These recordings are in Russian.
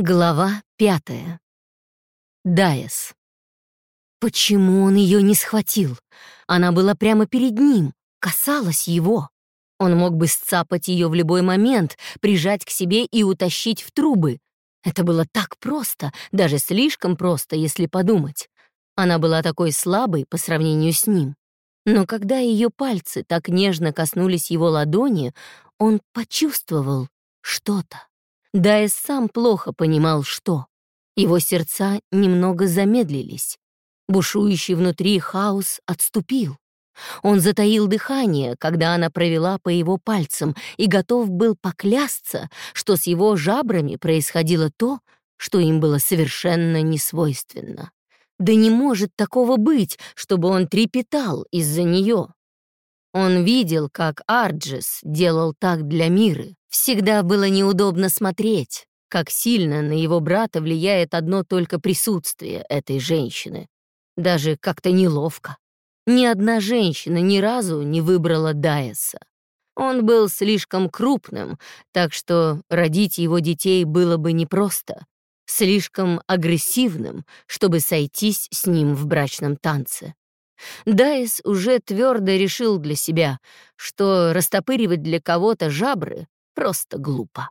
Глава пятая. Дайес. Почему он ее не схватил? Она была прямо перед ним, касалась его. Он мог бы сцапать ее в любой момент, прижать к себе и утащить в трубы. Это было так просто, даже слишком просто, если подумать. Она была такой слабой по сравнению с ним. Но когда ее пальцы так нежно коснулись его ладони, он почувствовал что-то. Дайс сам плохо понимал, что. Его сердца немного замедлились. Бушующий внутри хаос отступил. Он затаил дыхание, когда она провела по его пальцам, и готов был поклясться, что с его жабрами происходило то, что им было совершенно несвойственно. Да не может такого быть, чтобы он трепетал из-за нее. Он видел, как Арджис делал так для Миры. Всегда было неудобно смотреть, как сильно на его брата влияет одно только присутствие этой женщины. Даже как-то неловко. Ни одна женщина ни разу не выбрала Дайеса. Он был слишком крупным, так что родить его детей было бы непросто. Слишком агрессивным, чтобы сойтись с ним в брачном танце. Дайс уже твердо решил для себя, что растопыривать для кого-то жабры просто глупо.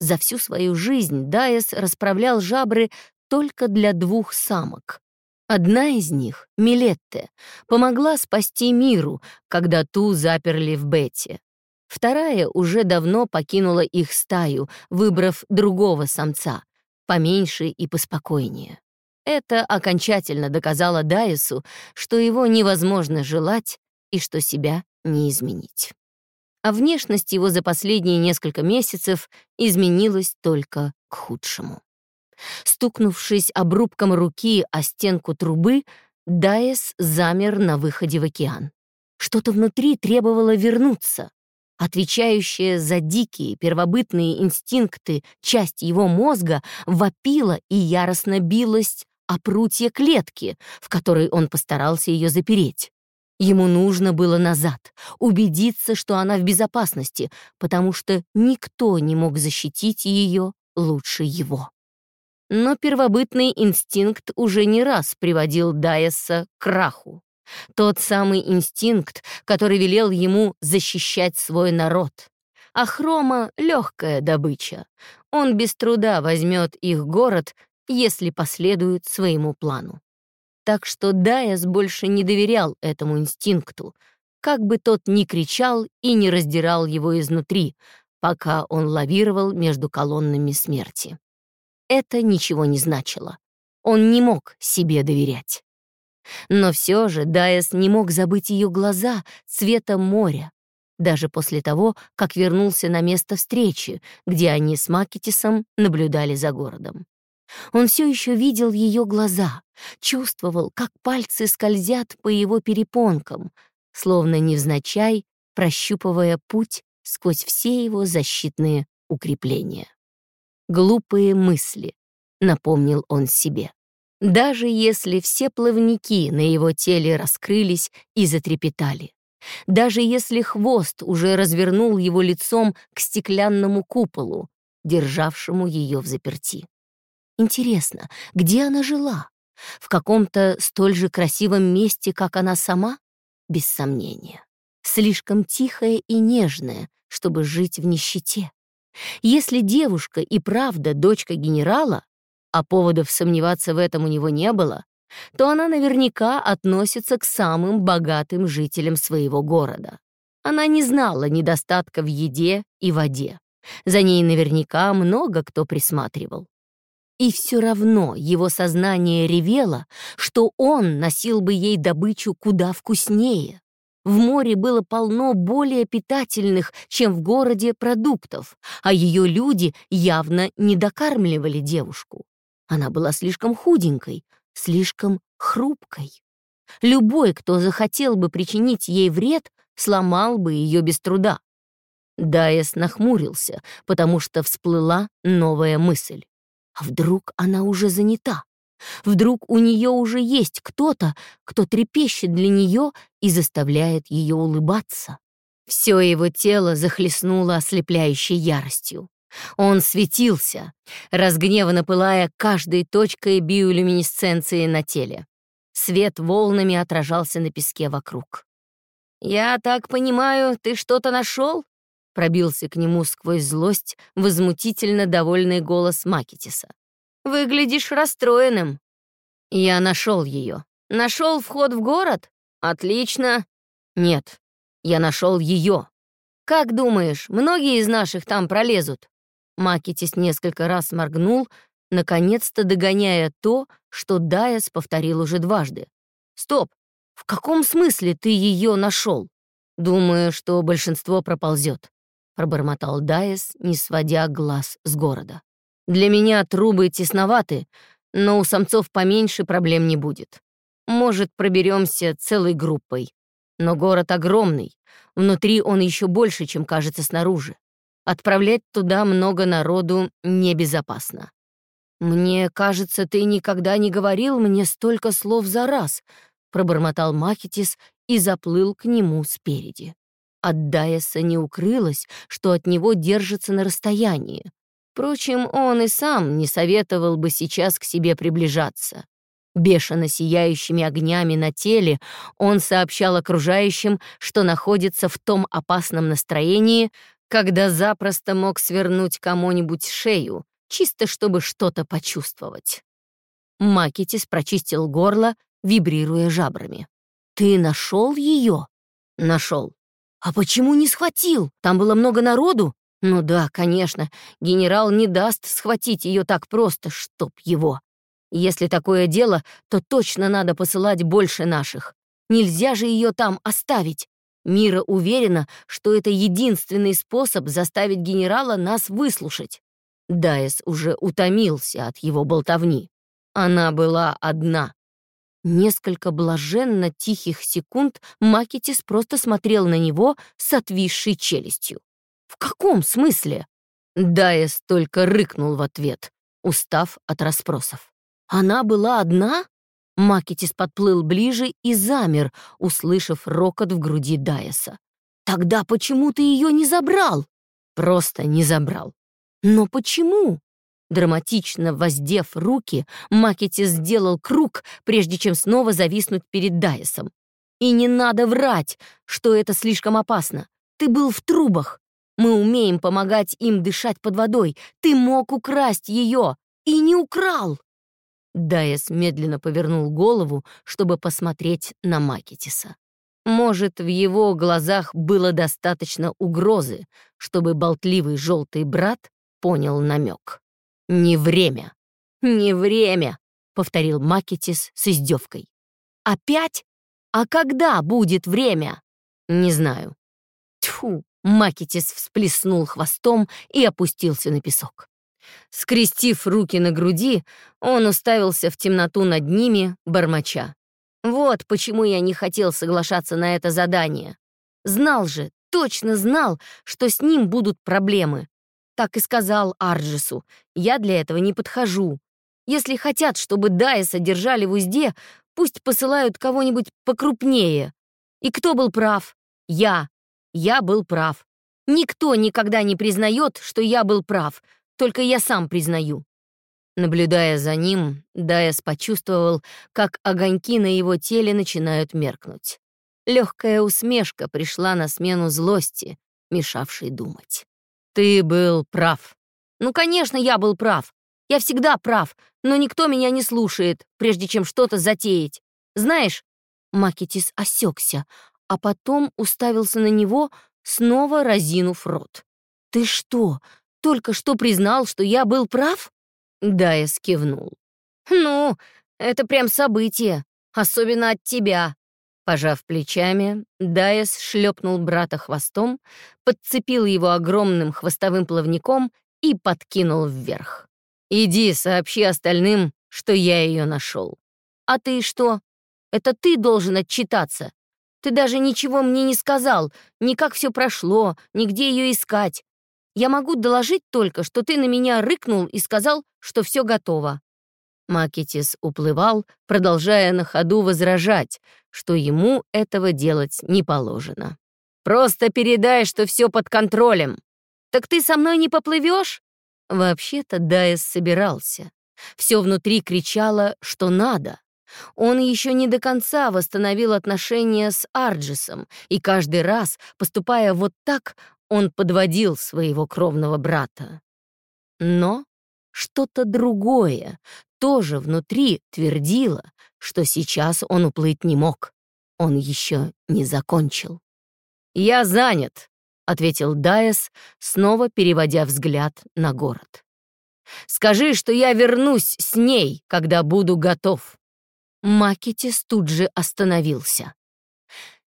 За всю свою жизнь Дайс расправлял жабры только для двух самок. Одна из них, Милетте, помогла спасти Миру, когда ту заперли в Бете. Вторая уже давно покинула их стаю, выбрав другого самца, поменьше и поспокойнее. Это окончательно доказало Дайесу, что его невозможно желать и что себя не изменить. А внешность его за последние несколько месяцев изменилась только к худшему. Стукнувшись обрубком руки о стенку трубы, Дайес замер на выходе в океан. Что-то внутри требовало вернуться. Отвечающая за дикие первобытные инстинкты часть его мозга вопила и яростно билась а прутья клетки, в которой он постарался ее запереть. Ему нужно было назад, убедиться, что она в безопасности, потому что никто не мог защитить ее лучше его. Но первобытный инстинкт уже не раз приводил Дайеса к краху. Тот самый инстинкт, который велел ему защищать свой народ. А Хрома — легкая добыча. Он без труда возьмет их город если последует своему плану. Так что Дайас больше не доверял этому инстинкту, как бы тот ни кричал и не раздирал его изнутри, пока он лавировал между колоннами смерти. Это ничего не значило. Он не мог себе доверять. Но все же Дайас не мог забыть ее глаза цвета моря, даже после того, как вернулся на место встречи, где они с Макетисом наблюдали за городом. Он все еще видел ее глаза, чувствовал, как пальцы скользят по его перепонкам, словно невзначай прощупывая путь сквозь все его защитные укрепления. «Глупые мысли», — напомнил он себе. Даже если все плавники на его теле раскрылись и затрепетали, даже если хвост уже развернул его лицом к стеклянному куполу, державшему ее в заперти. Интересно, где она жила? В каком-то столь же красивом месте, как она сама? Без сомнения. Слишком тихая и нежная, чтобы жить в нищете. Если девушка и правда дочка генерала, а поводов сомневаться в этом у него не было, то она наверняка относится к самым богатым жителям своего города. Она не знала недостатка в еде и воде. За ней наверняка много кто присматривал. И все равно его сознание ревело, что он носил бы ей добычу куда вкуснее. В море было полно более питательных, чем в городе, продуктов, а ее люди явно не докармливали девушку. Она была слишком худенькой, слишком хрупкой. Любой, кто захотел бы причинить ей вред, сломал бы ее без труда. Дайес нахмурился, потому что всплыла новая мысль. А вдруг она уже занята? Вдруг у нее уже есть кто-то, кто трепещет для нее и заставляет ее улыбаться? Все его тело захлестнуло ослепляющей яростью. Он светился, разгневанно пылая каждой точкой биолюминесценции на теле. Свет волнами отражался на песке вокруг. «Я так понимаю, ты что-то нашел?» Пробился к нему сквозь злость возмутительно довольный голос Макетиса. «Выглядишь расстроенным». «Я нашел ее. Нашел вход в город? Отлично. Нет, я нашел ее. Как думаешь, многие из наших там пролезут?» Макетис несколько раз моргнул, наконец-то догоняя то, что Дайас повторил уже дважды. «Стоп! В каком смысле ты ее нашел? Думаю, что большинство проползет», — пробормотал Дайас, не сводя глаз с города. «Для меня трубы тесноваты, но у самцов поменьше проблем не будет. Может, проберемся целой группой. Но город огромный, внутри он еще больше, чем кажется снаружи. Отправлять туда много народу небезопасно. «Мне кажется, ты никогда не говорил мне столько слов за раз», пробормотал Макетис и заплыл к нему спереди. От Дайеса не укрылось, что от него держится на расстоянии. Впрочем, он и сам не советовал бы сейчас к себе приближаться. Бешено сияющими огнями на теле он сообщал окружающим, что находится в том опасном настроении, когда запросто мог свернуть кому-нибудь шею, чисто чтобы что-то почувствовать. Макетис прочистил горло, вибрируя жабрами. «Ты нашел ее?» «Нашел». «А почему не схватил? Там было много народу?» «Ну да, конечно, генерал не даст схватить ее так просто, чтоб его. Если такое дело, то точно надо посылать больше наших. Нельзя же ее там оставить. Мира уверена, что это единственный способ заставить генерала нас выслушать. Дайс уже утомился от его болтовни. Она была одна. Несколько блаженно тихих секунд Макетис просто смотрел на него с отвисшей челюстью. «В каком смысле?» Дайс только рыкнул в ответ, устав от расспросов. «Она была одна?» Макетис подплыл ближе и замер, услышав рокот в груди Дайеса. «Тогда почему ты ее не забрал?» «Просто не забрал». «Но почему?» Драматично воздев руки, Макетис сделал круг, прежде чем снова зависнуть перед Дайесом. «И не надо врать, что это слишком опасно. Ты был в трубах. Мы умеем помогать им дышать под водой. Ты мог украсть ее и не украл!» Дайес медленно повернул голову, чтобы посмотреть на Макетиса. Может, в его глазах было достаточно угрозы, чтобы болтливый желтый брат понял намек. «Не время! Не время!» — повторил Макетис с издевкой. «Опять? А когда будет время?» «Не знаю». Тьфу! Макетис всплеснул хвостом и опустился на песок. Скрестив руки на груди, он уставился в темноту над ними, бормоча. «Вот почему я не хотел соглашаться на это задание. Знал же, точно знал, что с ним будут проблемы. Так и сказал Арджису, я для этого не подхожу. Если хотят, чтобы Дайса держали в узде, пусть посылают кого-нибудь покрупнее. И кто был прав? Я. Я был прав. Никто никогда не признает, что я был прав, только я сам признаю». Наблюдая за ним, Дайас почувствовал, как огоньки на его теле начинают меркнуть. Легкая усмешка пришла на смену злости, мешавшей думать. «Ты был прав». «Ну, конечно, я был прав. Я всегда прав, но никто меня не слушает, прежде чем что-то затеять. Знаешь...» Макетис осекся, а потом уставился на него, снова разинув рот. «Ты что, только что признал, что я был прав?» Дайс кивнул. «Ну, это прям событие, особенно от тебя». Пожав плечами, Дайс шлепнул брата хвостом, подцепил его огромным хвостовым плавником и подкинул вверх. «Иди, сообщи остальным, что я ее нашел». «А ты что? Это ты должен отчитаться. Ты даже ничего мне не сказал, ни как все прошло, ни где ее искать. Я могу доложить только, что ты на меня рыкнул и сказал, что все готово». Макетис уплывал, продолжая на ходу возражать, что ему этого делать не положено. «Просто передай, что все под контролем. Так ты со мной не поплывешь? Вообще-то Дайс собирался. Все внутри кричало, что надо. Он еще не до конца восстановил отношения с Арджисом, и каждый раз, поступая вот так, он подводил своего кровного брата. Но что-то другое тоже внутри твердило, что сейчас он уплыть не мог. Он еще не закончил. «Я занят», — ответил Дайес, снова переводя взгляд на город. «Скажи, что я вернусь с ней, когда буду готов». Макетис тут же остановился.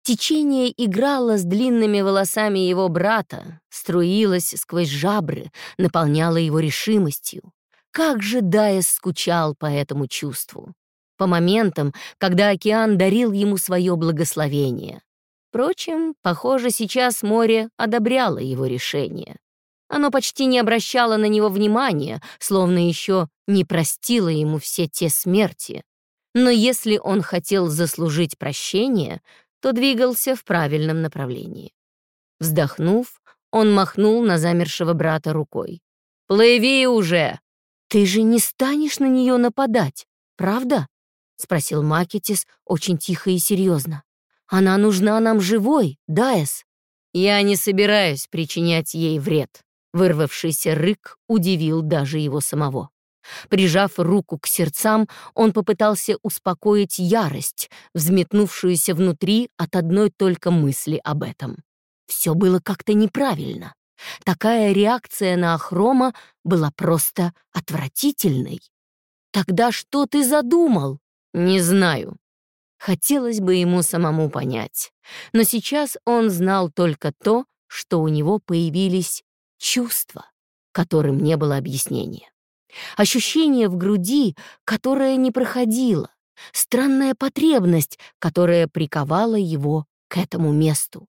Течение играло с длинными волосами его брата, струилось сквозь жабры, наполняло его решимостью. Как же Дайес скучал по этому чувству. По моментам, когда океан дарил ему свое благословение. Впрочем, похоже, сейчас море одобряло его решение. Оно почти не обращало на него внимания, словно еще не простило ему все те смерти. Но если он хотел заслужить прощение, то двигался в правильном направлении. Вздохнув, он махнул на замершего брата рукой. «Плыви уже!» «Ты же не станешь на нее нападать, правда?» — спросил Макетис очень тихо и серьезно. «Она нужна нам живой, Дайс». «Я не собираюсь причинять ей вред», — вырвавшийся рык удивил даже его самого. Прижав руку к сердцам, он попытался успокоить ярость, взметнувшуюся внутри от одной только мысли об этом. Все было как-то неправильно. Такая реакция на Ахрома была просто отвратительной. «Тогда что ты задумал?» «Не знаю». Хотелось бы ему самому понять. Но сейчас он знал только то, что у него появились чувства, которым не было объяснения. Ощущение в груди, которое не проходило, странная потребность, которая приковала его к этому месту.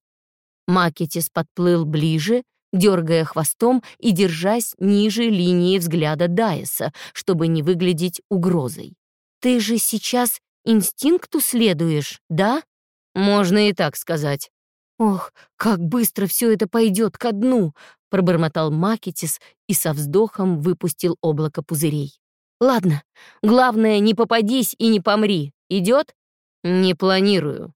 Макетис подплыл ближе дергая хвостом и держась ниже линии взгляда Дайеса, чтобы не выглядеть угрозой. «Ты же сейчас инстинкту следуешь, да?» «Можно и так сказать». «Ох, как быстро все это пойдет ко дну!» — пробормотал Макетис и со вздохом выпустил облако пузырей. «Ладно, главное, не попадись и не помри. Идет?» «Не планирую».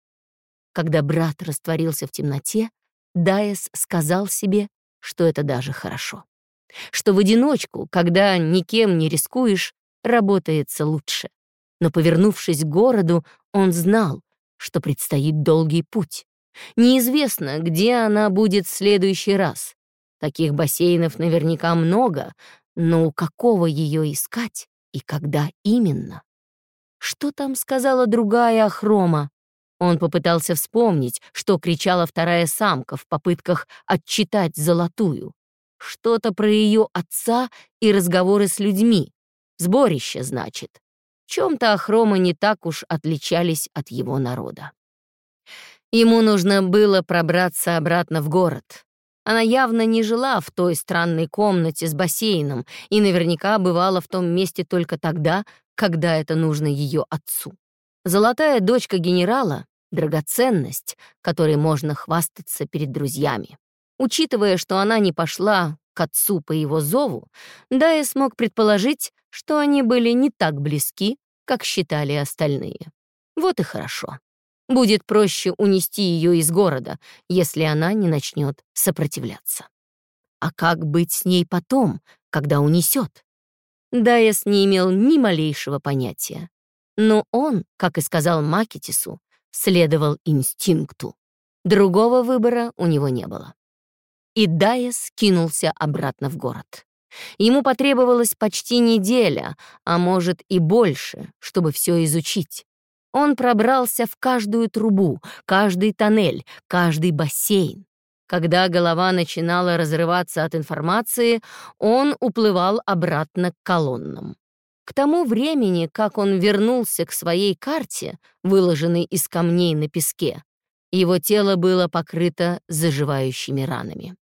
Когда брат растворился в темноте, Дайес сказал себе, что это даже хорошо. Что в одиночку, когда никем не рискуешь, работается лучше. Но, повернувшись к городу, он знал, что предстоит долгий путь. Неизвестно, где она будет в следующий раз. Таких бассейнов наверняка много, но у какого ее искать и когда именно? Что там сказала другая Ахрома? Он попытался вспомнить, что кричала вторая самка в попытках отчитать золотую. Что-то про ее отца и разговоры с людьми. Сборище, значит. Чем-то Ахрома не так уж отличались от его народа. Ему нужно было пробраться обратно в город. Она явно не жила в той странной комнате с бассейном и наверняка бывала в том месте только тогда, когда это нужно ее отцу. Золотая дочка генерала — драгоценность, которой можно хвастаться перед друзьями. Учитывая, что она не пошла к отцу по его зову, Дая смог предположить, что они были не так близки, как считали остальные. Вот и хорошо. Будет проще унести ее из города, если она не начнет сопротивляться. А как быть с ней потом, когда унесет? Дайес не имел ни малейшего понятия. Но он, как и сказал Макетису, следовал инстинкту. Другого выбора у него не было. И Дайес кинулся обратно в город. Ему потребовалась почти неделя, а может и больше, чтобы все изучить. Он пробрался в каждую трубу, каждый тоннель, каждый бассейн. Когда голова начинала разрываться от информации, он уплывал обратно к колоннам. К тому времени, как он вернулся к своей карте, выложенной из камней на песке, его тело было покрыто заживающими ранами.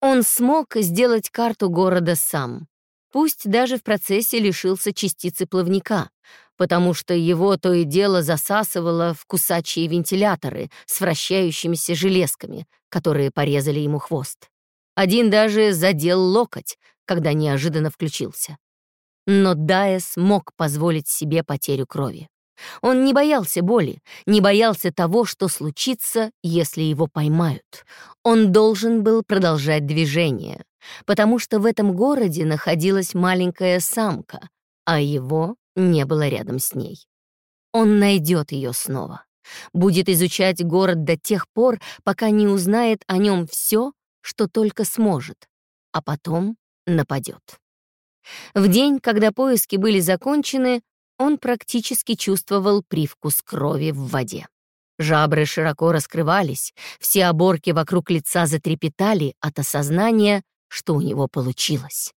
Он смог сделать карту города сам, пусть даже в процессе лишился частицы плавника, потому что его то и дело засасывало в кусачие вентиляторы с вращающимися железками, которые порезали ему хвост. Один даже задел локоть, когда неожиданно включился. Но Дайес мог позволить себе потерю крови. Он не боялся боли, не боялся того, что случится, если его поймают. Он должен был продолжать движение, потому что в этом городе находилась маленькая самка, а его не было рядом с ней. Он найдет ее снова. Будет изучать город до тех пор, пока не узнает о нем все, что только сможет, а потом нападет. В день, когда поиски были закончены, он практически чувствовал привкус крови в воде. Жабры широко раскрывались, все оборки вокруг лица затрепетали от осознания, что у него получилось.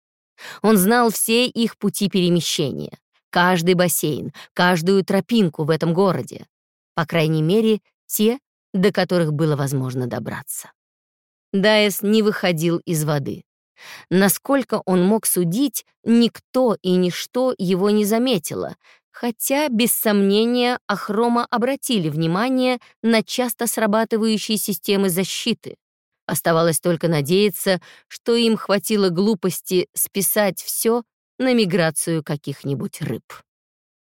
Он знал все их пути перемещения, каждый бассейн, каждую тропинку в этом городе, по крайней мере, те, до которых было возможно добраться. Дайес не выходил из воды. Насколько он мог судить, никто и ничто его не заметило, хотя, без сомнения, Ахрома обратили внимание на часто срабатывающие системы защиты. Оставалось только надеяться, что им хватило глупости списать все на миграцию каких-нибудь рыб.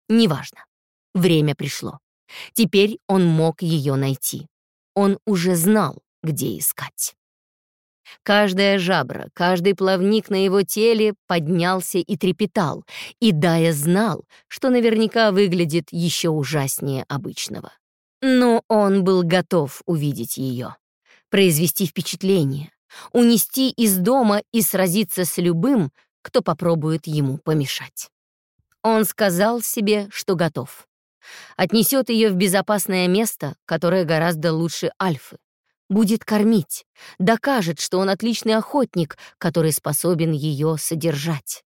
Неважно. Время пришло. Теперь он мог ее найти. Он уже знал, где искать. Каждая жабра, каждый плавник на его теле поднялся и трепетал, и Дая знал, что наверняка выглядит еще ужаснее обычного. Но он был готов увидеть ее, произвести впечатление, унести из дома и сразиться с любым, кто попробует ему помешать. Он сказал себе, что готов. Отнесет ее в безопасное место, которое гораздо лучше Альфы будет кормить, докажет, что он отличный охотник, который способен ее содержать.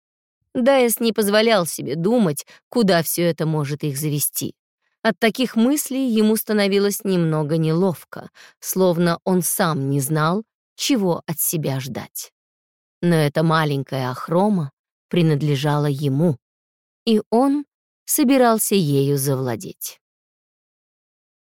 Дайес не позволял себе думать, куда все это может их завести. От таких мыслей ему становилось немного неловко, словно он сам не знал, чего от себя ждать. Но эта маленькая охрома принадлежала ему, и он собирался ею завладеть.